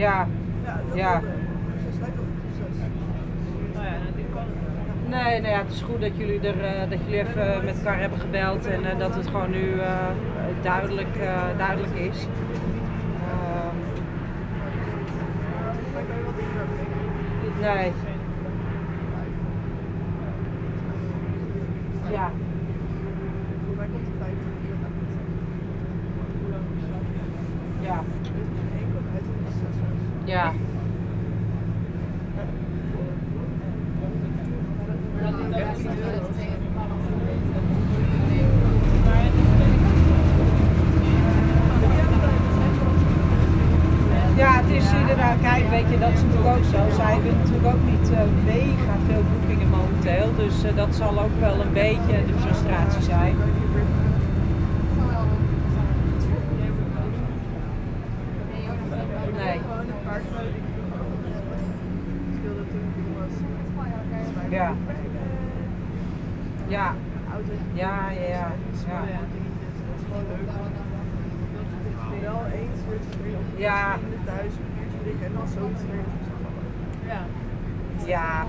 Ja, Ja, Ja. eh, ja, nee, nou ja, het is goed dat jullie, er, eh, dat jullie even met elkaar hebben gebeld en eh, dat het gewoon nu eh, duidelijk, eh, duidelijk is. Ehm, Daar kan je wat dieper over denken. nee, ja, Voor mij komt het 15 uur. ja, Eén komt uit het proces. Ja. Ja, het is inderdaad, kijk, weet je, dat is natuurlijk ook zo. Zij hebben natuurlijk ook niet eh, mega veel boekingen momenteel, dus eh, dat zal ook wel een beetje de frustratie zijn. Nee, Gewoon een paar grote dingen. Ik speelde toen ik jong was. Ja. ja, ja, ja, ja. Ja. ja. dingetjes. Dat is gewoon leuk. Wel eens wordt Ja. thuis, en dan zoiets weer. Ja. Ja,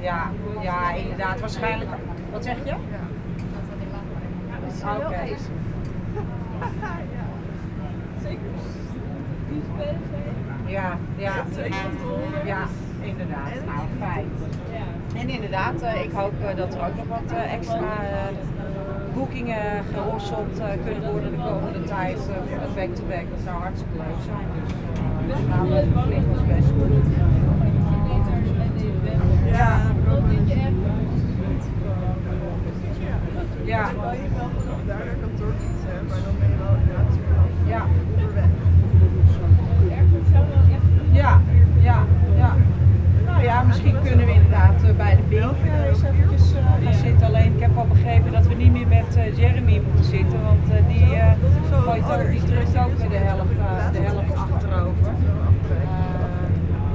ja, ja, inderdaad, waarschijnlijk. Wat zeg je? Ja. Oké. Zeker. Die spelen Ja, ja, ja, inderdaad. Nou, fijn. En inderdaad, eh, ik hoop eh, dat er ook nog wat eh, extra eh, boekingen gerosseld eh, kunnen worden de komende tijd eh, voor dat back-to-back. Dat zou hartstikke leuk zijn. Dus uh, nou, dat klinkt ons best goed. Ja, Ja, vanaf daar kantoor maar dan ben je wel inderdaad ja, onderweg. Misschien kunnen we inderdaad eh, bij de Pink eh, eens eventjes eh, gaan zitten. Alleen ik heb al begrepen dat we niet meer met Jeremy moeten zitten, want die gooit ook, die drukt ook weer de helft, de helft achterover.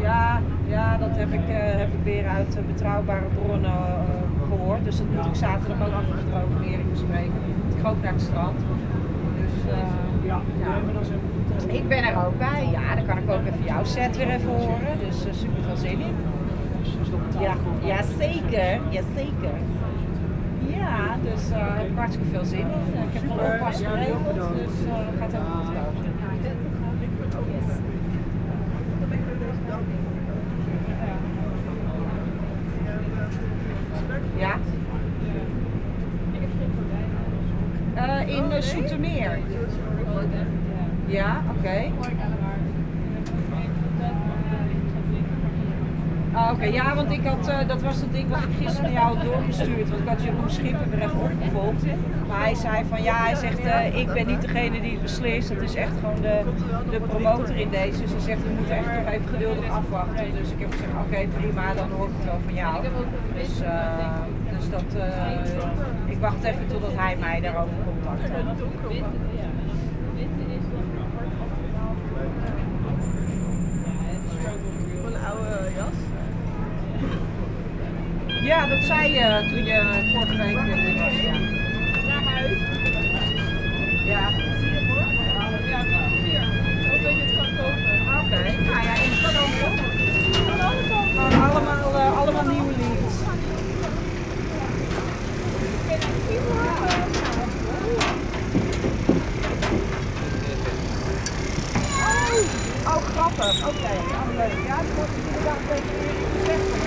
Ja, ja, dat heb ik, heb ik weer uit betrouwbare bronnen eh, gehoord. Dus dat moet ik zaterdag ook de programmering bespreken. Ik ga ook naar het strand. Dus ja. Ik ben er ook bij. Ja, dan kan ik ook even jouw set weer even horen. Dus super veel zin in. Ja, ja zeker. Ja, zeker. Ja, dus daar heb ik hartstikke veel zin in. Ik heb al oppas geregeld, dus het gaat helemaal goed komen. Ja? Eh, in uh, Soetermeer. Ja, oké. Oké. Ja, want ik had, eh, dat was het ding wat ik gisteren jou had doorgestuurd. Want ik had Jeroen Schipper weer even opgevolgd. Maar hij zei van ja, hij zegt eh, ik ben niet degene die het beslist. Het is echt gewoon de, de promotor in deze. Dus hij zegt we moeten echt nog even geduldig afwachten. Dus ik heb gezegd oké prima, dan hoor ik het wel van jou. Dus, eh, dus dat, ik wacht even totdat hij mij daarover contact heeft. Van een oude jas. Ja, dat zei je toen je vorige week hier was. Ja. Naar huis. Ja. Ja, hier. Hoop dat je het kan kopen. Oké, nou ja, in kan ook. Gewoon allemaal, eh, allemaal nieuwe leads. Oh, oh grappig. Oké, ja, leuk. Ja, dat wordt inderdaad een beetje